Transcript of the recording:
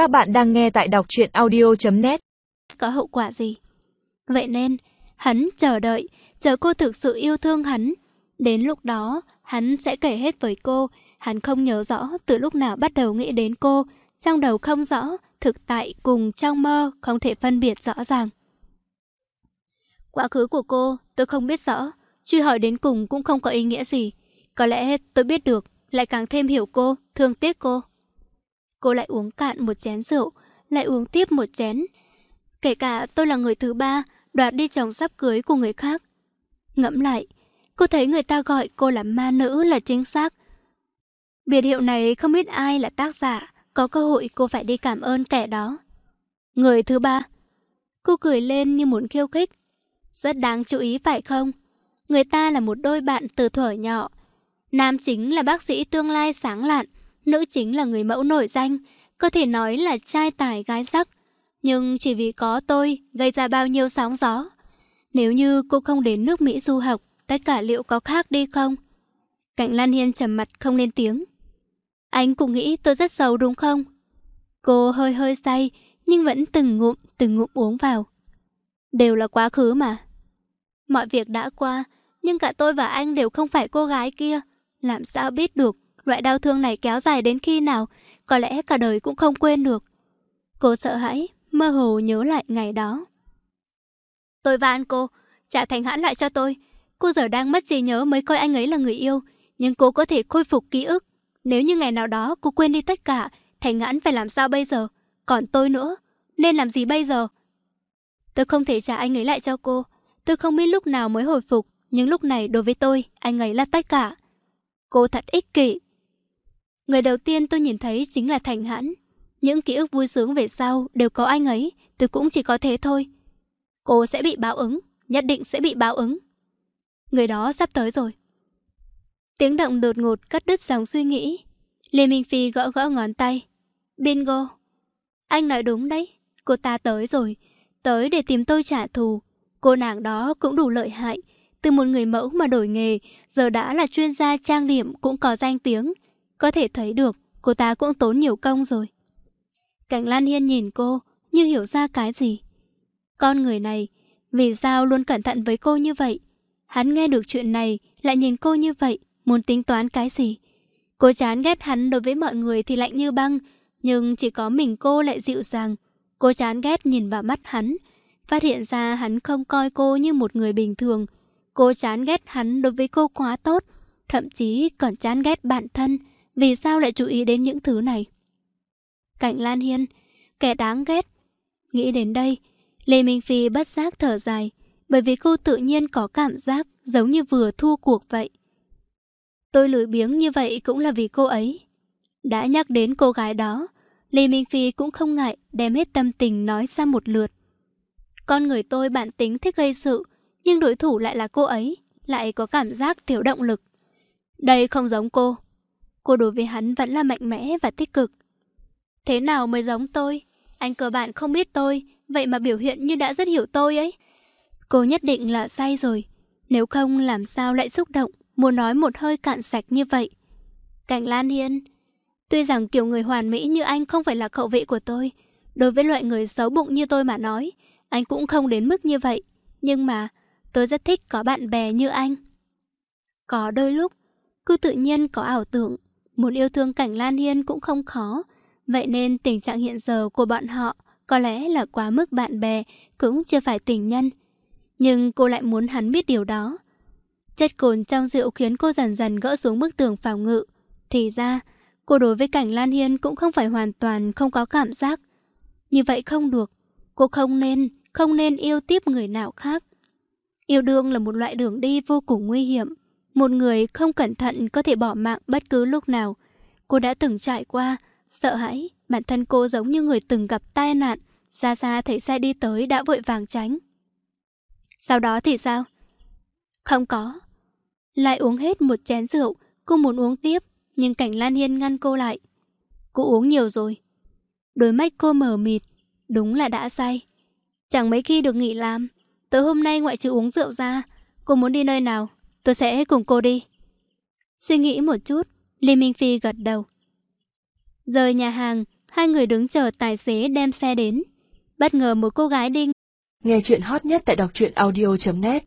Các bạn đang nghe tại đọc truyện audio.net Có hậu quả gì? Vậy nên, hắn chờ đợi, chờ cô thực sự yêu thương hắn. Đến lúc đó, hắn sẽ kể hết với cô. Hắn không nhớ rõ từ lúc nào bắt đầu nghĩ đến cô. Trong đầu không rõ, thực tại cùng trong mơ không thể phân biệt rõ ràng. Quá khứ của cô, tôi không biết rõ. Truy hỏi đến cùng cũng không có ý nghĩa gì. Có lẽ tôi biết được, lại càng thêm hiểu cô, thương tiếc cô. Cô lại uống cạn một chén rượu, lại uống tiếp một chén. Kể cả tôi là người thứ ba, đoạt đi chồng sắp cưới của người khác. Ngẫm lại, cô thấy người ta gọi cô là ma nữ là chính xác. Biệt hiệu này không biết ai là tác giả, có cơ hội cô phải đi cảm ơn kẻ đó. Người thứ ba. Cô cười lên như muốn khiêu khích. Rất đáng chú ý phải không? Người ta là một đôi bạn từ thuở nhỏ. Nam chính là bác sĩ tương lai sáng lạn, nữ chính là người mẫu nổi danh, có thể nói là trai tài gái sắc. Nhưng chỉ vì có tôi gây ra bao nhiêu sóng gió. Nếu như cô không đến nước Mỹ du học, tất cả liệu có khác đi không? Cạnh Lan Hiên trầm mặt không lên tiếng. Anh cũng nghĩ tôi rất xấu đúng không? Cô hơi hơi say, nhưng vẫn từng ngụm, từng ngụm uống vào. Đều là quá khứ mà. Mọi việc đã qua, nhưng cả tôi và anh đều không phải cô gái kia. Làm sao biết được loại đau thương này kéo dài đến khi nào, có lẽ cả đời cũng không quên được. Cô sợ hãi, mơ hồ nhớ lại ngày đó. Tôi van cô, trả thành hãn lại cho tôi. Cô giờ đang mất trí nhớ mới coi anh ấy là người yêu, nhưng cô có thể khôi phục ký ức. Nếu như ngày nào đó cô quên đi tất cả, thành hãn phải làm sao bây giờ? Còn tôi nữa, nên làm gì bây giờ? Tôi không thể trả anh ấy lại cho cô. Tôi không biết lúc nào mới hồi phục, nhưng lúc này đối với tôi, anh ấy là tất cả. Cô thật ích kỷ. Người đầu tiên tôi nhìn thấy chính là Thành Hãn. Những ký ức vui sướng về sau đều có anh ấy, tôi cũng chỉ có thế thôi. Cô sẽ bị báo ứng, nhất định sẽ bị báo ứng. Người đó sắp tới rồi. Tiếng động đột ngột cắt đứt dòng suy nghĩ. Lê Minh Phi gõ gõ ngón tay. Bingo. Anh nói đúng đấy, cô ta tới rồi. Tới để tìm tôi trả thù. Cô nàng đó cũng đủ lợi hại. Từ một người mẫu mà đổi nghề, giờ đã là chuyên gia trang điểm cũng có danh tiếng. Có thể thấy được, cô ta cũng tốn nhiều công rồi. Cảnh Lan Hiên nhìn cô, như hiểu ra cái gì. Con người này, vì sao luôn cẩn thận với cô như vậy? Hắn nghe được chuyện này, lại nhìn cô như vậy, muốn tính toán cái gì? Cô chán ghét hắn đối với mọi người thì lạnh như băng, nhưng chỉ có mình cô lại dịu dàng. Cô chán ghét nhìn vào mắt hắn, phát hiện ra hắn không coi cô như một người bình thường. Cô chán ghét hắn đối với cô quá tốt, thậm chí còn chán ghét bản thân. Vì sao lại chú ý đến những thứ này? cạnh Lan Hiên, kẻ đáng ghét. Nghĩ đến đây, Lê Minh Phi bất giác thở dài, bởi vì cô tự nhiên có cảm giác giống như vừa thua cuộc vậy. Tôi lười biếng như vậy cũng là vì cô ấy. Đã nhắc đến cô gái đó, Lê Minh Phi cũng không ngại đem hết tâm tình nói ra một lượt. Con người tôi bản tính thích gây sự, nhưng đối thủ lại là cô ấy, lại có cảm giác thiếu động lực. Đây không giống cô. Cô đối với hắn vẫn là mạnh mẽ và tích cực. Thế nào mới giống tôi? Anh cơ bản không biết tôi, vậy mà biểu hiện như đã rất hiểu tôi ấy. Cô nhất định là sai rồi. Nếu không làm sao lại xúc động, muốn nói một hơi cạn sạch như vậy. Cảnh Lan Hiên, tuy rằng kiểu người hoàn mỹ như anh không phải là khẩu vị của tôi, đối với loại người xấu bụng như tôi mà nói, anh cũng không đến mức như vậy. Nhưng mà, tôi rất thích có bạn bè như anh. Có đôi lúc, cứ tự nhiên có ảo tưởng, muốn yêu thương cảnh Lan Hiên cũng không khó. Vậy nên tình trạng hiện giờ của bọn họ có lẽ là quá mức bạn bè, cũng chưa phải tình nhân. Nhưng cô lại muốn hắn biết điều đó. Chất cồn trong rượu khiến cô dần dần gỡ xuống bức tường phòng ngự. Thì ra, cô đối với cảnh Lan Hiên cũng không phải hoàn toàn không có cảm giác. Như vậy không được. Cô không nên, không nên yêu tiếp người nào khác. Yêu đương là một loại đường đi vô cùng nguy hiểm. Một người không cẩn thận có thể bỏ mạng bất cứ lúc nào. Cô đã từng trải qua, sợ hãi, bản thân cô giống như người từng gặp tai nạn, xa xa thấy xe đi tới đã vội vàng tránh. Sau đó thì sao? Không có. Lại uống hết một chén rượu, cô muốn uống tiếp, nhưng cảnh Lan Hiên ngăn cô lại. Cô uống nhiều rồi. Đôi mắt cô mở mịt, đúng là đã say. Chẳng mấy khi được nghỉ làm. Tới hôm nay ngoại trừ uống rượu ra, cô muốn đi nơi nào, tôi sẽ cùng cô đi. Suy nghĩ một chút, Lý Minh Phi gật đầu. Rời nhà hàng, hai người đứng chờ tài xế đem xe đến. Bất ngờ một cô gái đi. Nghe chuyện hot nhất tại đọc truyện audio.net